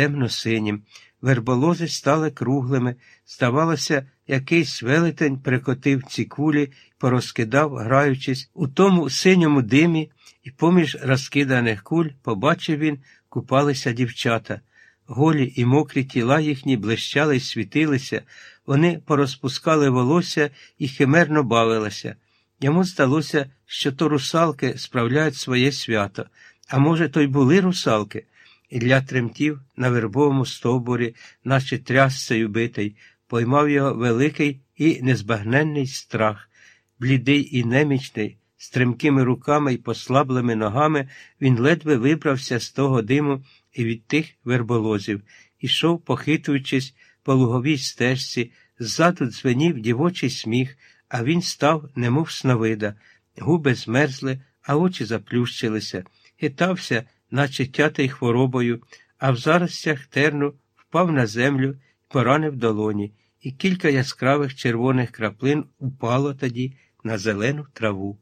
темно-синім. Верболози стали круглими. Здавалося, якийсь велетень прикотив ці кулі і порозкидав, граючись у тому синьому димі, і поміж розкиданих куль побачив він, купалися дівчата. Голі і мокрі тіла їхні блищали й світилися, вони порозпускали волосся і химерно бавилися. Йому здалося, що то русалки справляють своє свято, а може, то й були русалки. Ілля тремтів на вербовому стовбурі, наче трясцею битий, поймав його великий і незбагненний страх, блідий і немічний, стримкими руками й послаблими ногами він ледве вибрався з того диму і від тих верболозів, ішов, похитуючись по луговій стежці, ззаду дзвенів дівочий сміх, а він став, немов сновида, губи змерзли, а очі заплющилися, хитався, наче тятий хворобою, а в заростях терну впав на землю і поранив долоні, і кілька яскравих червоних краплин упало тоді на зелену траву.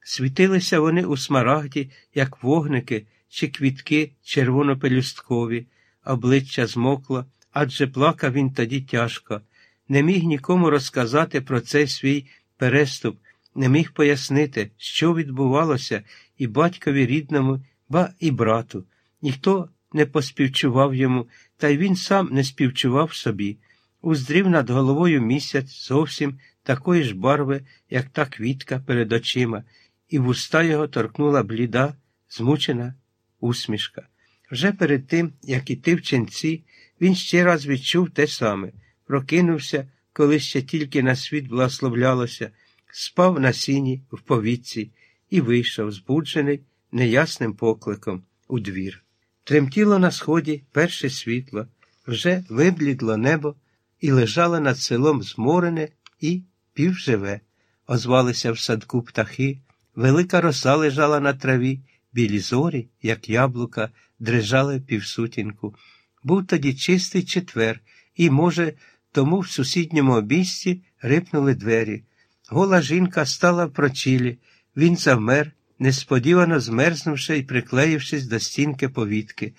Світилися вони у смарагді, як вогники чи квітки червонопелюсткові, обличчя змокло, адже плакав він тоді тяжко, не міг нікому розказати про цей свій переступ, не міг пояснити, що відбувалося і батькові рідному, ба і брату. Ніхто не поспівчував йому, та й він сам не співчував собі. Уздрів над головою місяць зовсім такої ж барви, як та квітка перед очима, і вуста його торкнула бліда, змучена усмішка. Вже перед тим, як іти в ченці, він ще раз відчув те саме, прокинувся, коли ще тільки на світ благословлялося, спав на сіні в повітці і вийшов, збуджений неясним покликом у двір. Тремтіло на сході перше світло, вже виблідло небо і лежало над селом зморене і півживе. Озвалися в садку птахи, велика роса лежала на траві, білі зорі, як яблука, дрижали півсутінку. Був тоді чистий четвер, і, може, тому в сусідньому обійсті рипнули двері. Гола жінка стала в прочілі, він завмер, несподівано змерзнувши і приклеївшись до стінки повітки.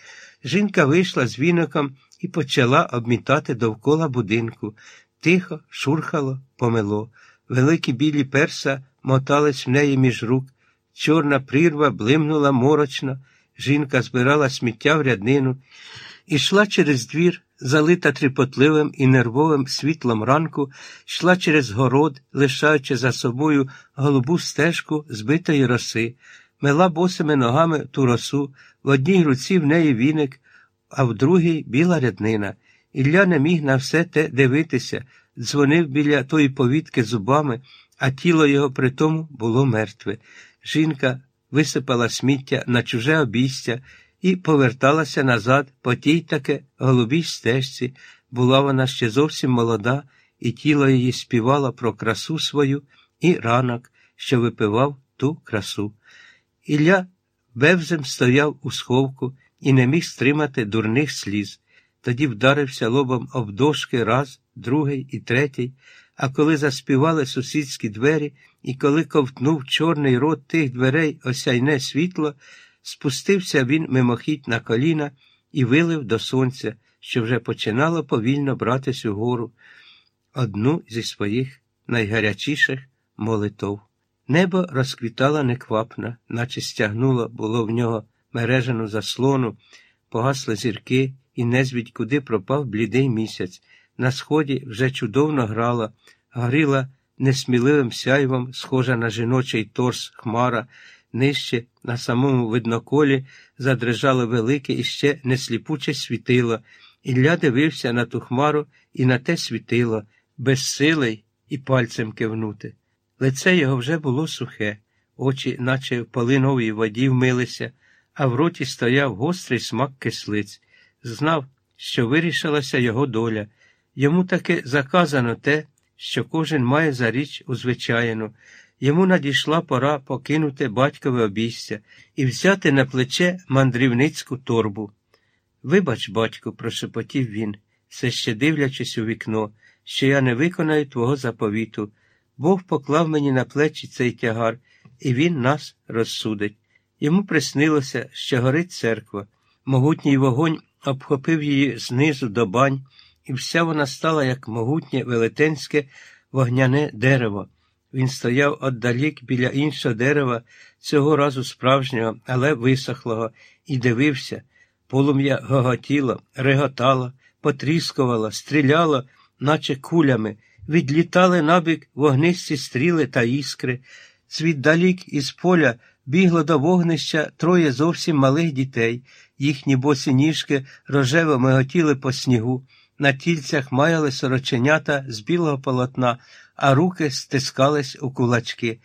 Жінка вийшла з віником і почала обмітати довкола будинку. Тихо, шурхало, помило. Великі білі перса мотались в неї між рук. Чорна прірва блимнула морочно. Жінка збирала сміття в ряднину, ішла через двір, залита тріпотливим і нервовим світлом ранку, йшла через город, лишаючи за собою голубу стежку збитої роси, мела босими ногами ту росу, в одній руці в неї віник, а в другій біла ряднина. Ілля не міг на все те дивитися, дзвонив біля тої повітки зубами, а тіло його при тому було мертве. Жінка висипала сміття на чуже обійстя і поверталася назад по тій таки голубій стежці. Була вона ще зовсім молода, і тіло її співало про красу свою і ранок, що випивав ту красу. Ілля бевзем стояв у сховку і не міг стримати дурних сліз. Тоді вдарився лобом об дошки раз, другий і третій, а коли заспівали сусідські двері, і коли ковтнув чорний рот тих дверей осяйне світло, спустився він мимохідь на коліна і вилив до сонця, що вже починало повільно братись угору, одну зі своїх найгарячіших молитов. Небо розквітало неквапно, наче стягнуло було в нього мережену заслону, погасли зірки, і незвідь куди пропав блідий місяць. На сході вже чудовно грала, горіла несміливим сяйвом, схожа на жіночий торс хмара, нижче, на самому видноколі, задрижало велике і ще несліпуче світило. Ілля дивився на ту хмару і на те світило, безсилий і пальцем кивнути. Лице його вже було сухе, очі, наче в полиновій воді, вмилися, а в роті стояв гострий смак кислиць. Знав, що вирішилася його доля. Йому таки заказано те, що кожен має за річ узвичайну. Йому надійшла пора покинути батькове обійстя і взяти на плече мандрівницьку торбу. Вибач, батько, прошепотів він, все ще дивлячись у вікно, що я не виконаю твого заповіту. Бог поклав мені на плечі цей тягар, і він нас розсудить. Йому приснилося, що горить церква. Могутній вогонь обхопив її знизу до бань, і вся вона стала як могутнє велетенське вогняне дерево. Він стояв отдалік біля іншого дерева, цього разу справжнього, але висохлого, і дивився. Полум'я гоготіло, реготало, потріскувало, стріляло, наче кулями, відлітали набік вогнисті стріли та іскри. Звіддалік із поля бігло до вогнища троє зовсім малих дітей, їхні босі ніжки рожево миготіли по снігу, на тільцях маяли сороченята з білого полотна, а руки стискались у кулачки.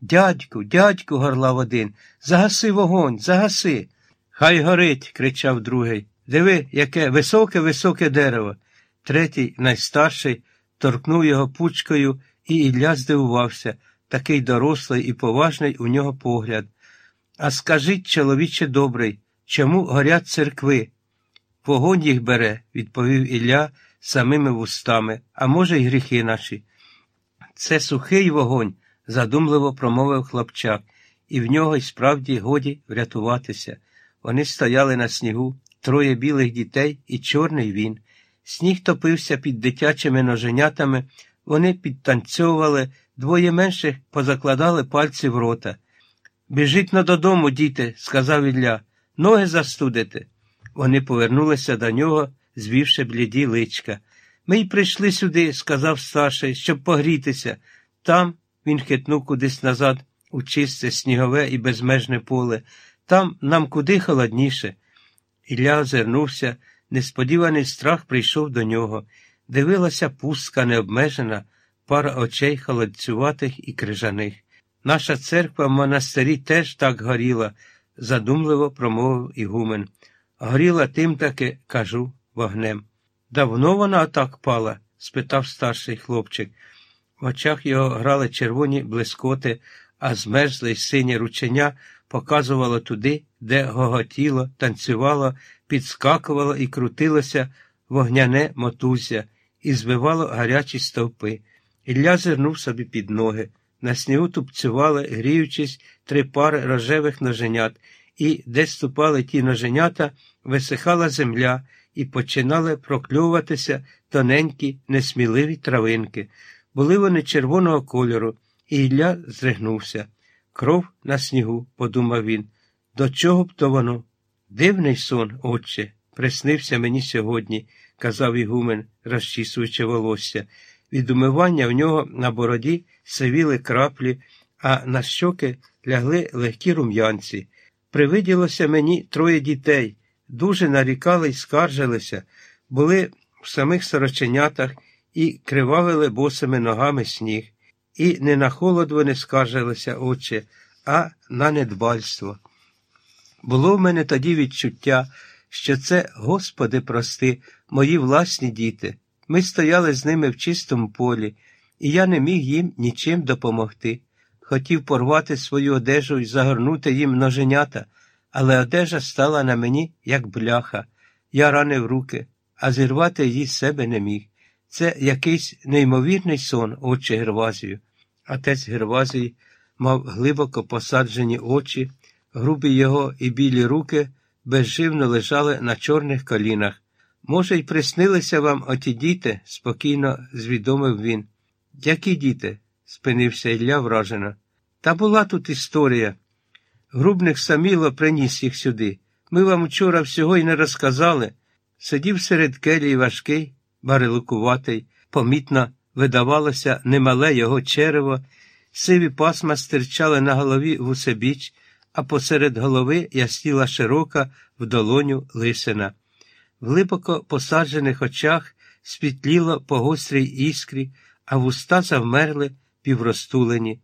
Дядьку, дядьку, горлав один, загаси вогонь, загаси. Хай горить, кричав другий. Диви, яке високе, високе дерево. Третій, найстарший, торкнув його пучкою, і Ілля здивувався такий дорослий і поважний у нього погляд. А скажіть, чоловіче добрий, чому горять церкви? Вогонь їх бере, відповів Ілля самими вустами, а може, й гріхи наші. Це сухий вогонь, задумливо промовив хлопчак, і в нього й справді годі врятуватися. Вони стояли на снігу, троє білих дітей і чорний він. Сніг топився під дитячими ноженятами, вони підтанцьовували, двоє менших позакладали пальці в рота. Біжіть на додому, діти, сказав Ілля, ноги застудите. Вони повернулися до нього, звівши бліді личка. Ми й прийшли сюди, сказав старший, щоб погрітися. Там він хитнув кудись назад, у чисте, снігове і безмежне поле. Там нам куди холодніше. Ілля озирнувся, несподіваний страх прийшов до нього. Дивилася пустка необмежена, пара очей холодцюватих і крижаних. Наша церква в монастирі теж так горіла, задумливо промовив Ігумен. Горіла тим таки, кажу, вогнем. Давно вона так пала? спитав старший хлопчик. В очах його грали червоні блискоти, а змерзле й синє рученя показувало туди, де гоготіло, танцювало, підскакувало і крутилося вогняне мотузя і збивало гарячі стовпи. Ілля зирнув собі під ноги. На снігу тупцювали, гріючись, три пари рожевих ноженят, і, де ступали ті ноженята, висихала земля і починали прокльовуватися тоненькі, несміливі травинки. Були вони червоного кольору, і Ілля зригнувся. Кров на снігу, подумав він. До чого б то воно? Дивний сон, отче, приснився мені сьогодні, казав Ігумен, розчісуючи волосся. Від умивання в нього на бороді сивіли краплі, а на щоки лягли легкі рум'янці. Привиділося мені троє дітей, дуже нарікали й скаржилися, були в самих сороченятах і кривавили босими ногами сніг. І не на холод вони скаржилися, отче, а на недбальство. Було в мене тоді відчуття, що це, Господи, прости, мої власні діти. Ми стояли з ними в чистому полі, і я не міг їм нічим допомогти. Хотів порвати свою одежу і загорнути їм ноженята, але одежа стала на мені, як бляха. Я ранив руки, а зірвати її з себе не міг. Це якийсь неймовірний сон, отче Гервазію. Отець Гервазій мав глибоко посаджені очі, грубі його і білі руки безживно лежали на чорних колінах. Може, й приснилися вам оті діти? спокійно звідомив він. Які діти? Спинився Ілля вражено. Та була тут історія. Грубник саміло приніс їх сюди. Ми вам вчора всього й не розказали. Сидів серед келії важкий, барилукуватий, помітно видавалося немале його черево, сиві пасма стирчали на голові в усебіч, а посеред голови ясніла широка в долоню лисина. В глибоко посаджених очах світліло по гострій іскрі, а вуста завмерли півростулені.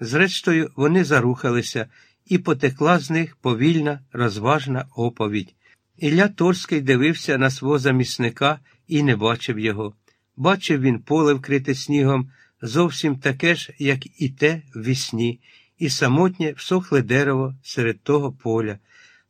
Зрештою, вони зарухалися, і потекла з них повільна, розважна оповідь. Ілля Торський дивився на свого замісника і не бачив його. Бачив він поле вкрите снігом, зовсім таке ж, як і те в вісні, і самотнє всохле дерево серед того поля.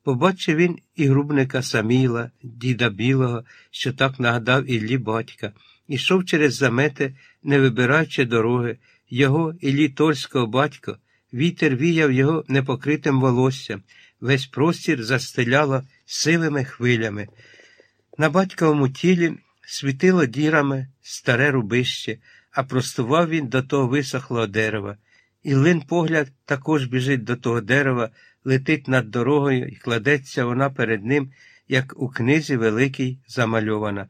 Побачив він і грубника Саміла, діда білого, що так нагадав Іллі батька, ішов через замети, не вибираючи дороги, його Іллі Тольського батько, вітер віяв його непокритим волоссям, весь простір застеляло сивими хвилями. На батьковому тілі світило дірами старе рубище, а простував він до того висохлого дерева. І лин погляд також біжить до того дерева, летить над дорогою і кладеться вона перед ним, як у книзі великій замальована.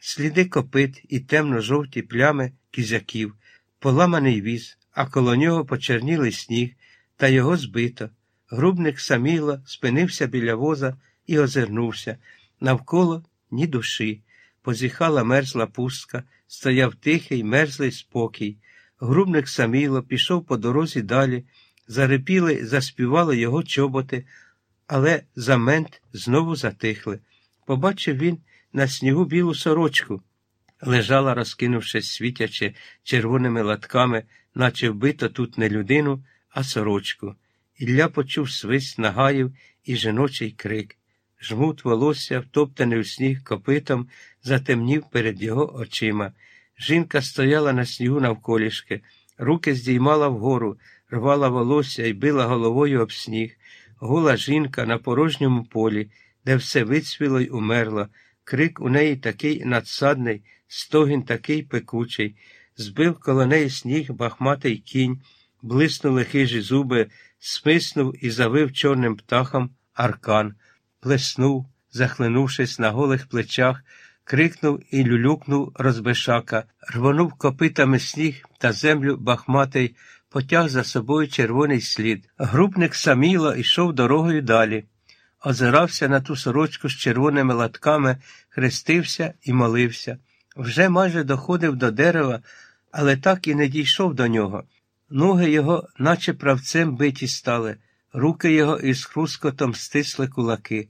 Сліди копит і темно-жовті плями кізяків, поламаний віз, а коло нього почернілий сніг, та його збито. Грубник саміло спинився біля воза і озирнувся. Навколо ні душі. Позіхала мерзла пустка, стояв тихий, мерзлий спокій. Грубник саміло пішов по дорозі далі, зарипіли, заспівали його чоботи, але за мент знову затихли. Побачив він на снігу білу сорочку. Лежала, розкинувшись, світячи червоними латками, наче вбито тут не людину, а сорочку. Ілля почув свист нагаїв і жіночий крик. Жмут волосся, втоптаний у сніг копитом, затемнів перед його очима. Жінка стояла на снігу навколішки, руки здіймала вгору, рвала волосся і била головою об сніг. Гола жінка на порожньому полі, де все вицвіло й умерло. Крик у неї такий надсадний, стогін такий пекучий. Збив коло неї сніг бахматий кінь, блиснули хижі зуби, смиснув і завив чорним птахом аркан, плеснув, захлинувшись на голих плечах, крикнув і люлюкнув розбешака, рвонув копитами сніг та землю бахматий, потяг за собою червоний слід. Грубник саміло йшов дорогою далі, озирався на ту сорочку з червоними латками, хрестився і молився. Вже майже доходив до дерева, але так і не дійшов до нього. Ноги його, наче правцем биті стали, руки його із хрускотом стисли кулаки,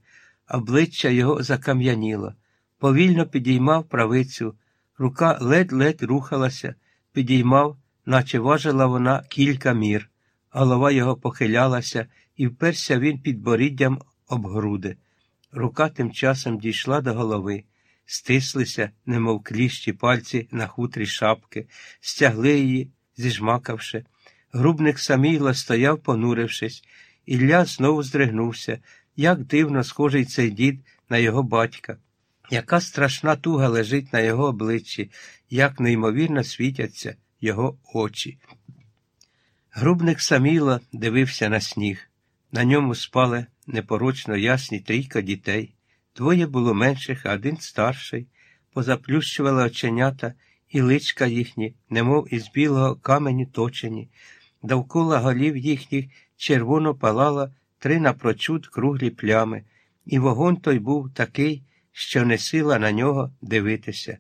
обличчя його закам'яніло. Повільно підіймав правицю, рука ледь-ледь рухалася, підіймав, наче важила вона кілька мір. Голова його похилялася, і вперся він під боріддям об груди. Рука тим часом дійшла до голови, стислися, немов кліщі пальці на хутрі шапки, стягли її, зіжмакавши. Грубник саміло стояв, понурившись. Ілля знову здригнувся, як дивно схожий цей дід на його батька. Яка страшна туга лежить на його обличчі, як неймовірно світяться його очі. Грубник саміло дивився на сніг. На ньому спали непорочно ясні трійка дітей. Двоє було менших, а один старший. Позаплющували оченята і личка їхні, немов із білого каменю точені. Довкола голів їхніх червоно палала три напрочуд круглі плями, і вогонь той був такий, що не сила на нього дивитися.